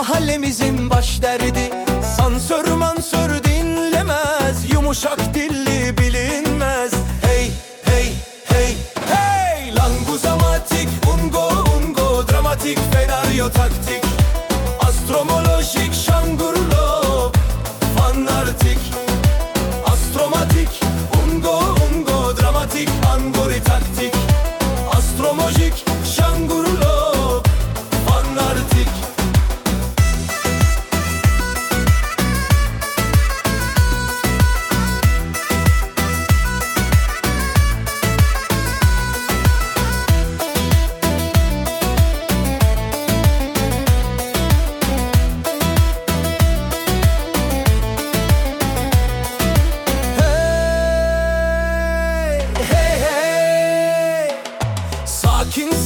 mahallemizin baş derdi. Sansör mansör dinlemez Yumuşak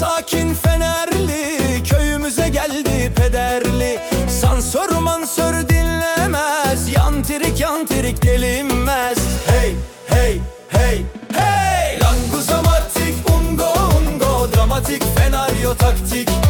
Sakin fenerli Köyümüze geldi pederli. Sansör mansör dinlemez Yantirik yantirik delinmez. Hey hey hey hey! Languzamatik ungo ungo Dramatik senaryo taktik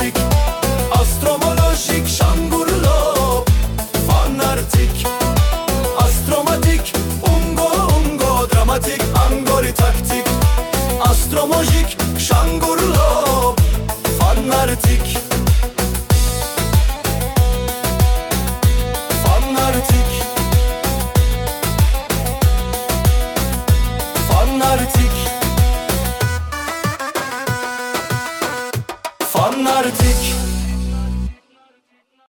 taktik Astromolojik, şangurlo, fanartik Astromatik, ungo, ungo, dramatik, angori, taktik Astromojik, şangurlo, fanartik artık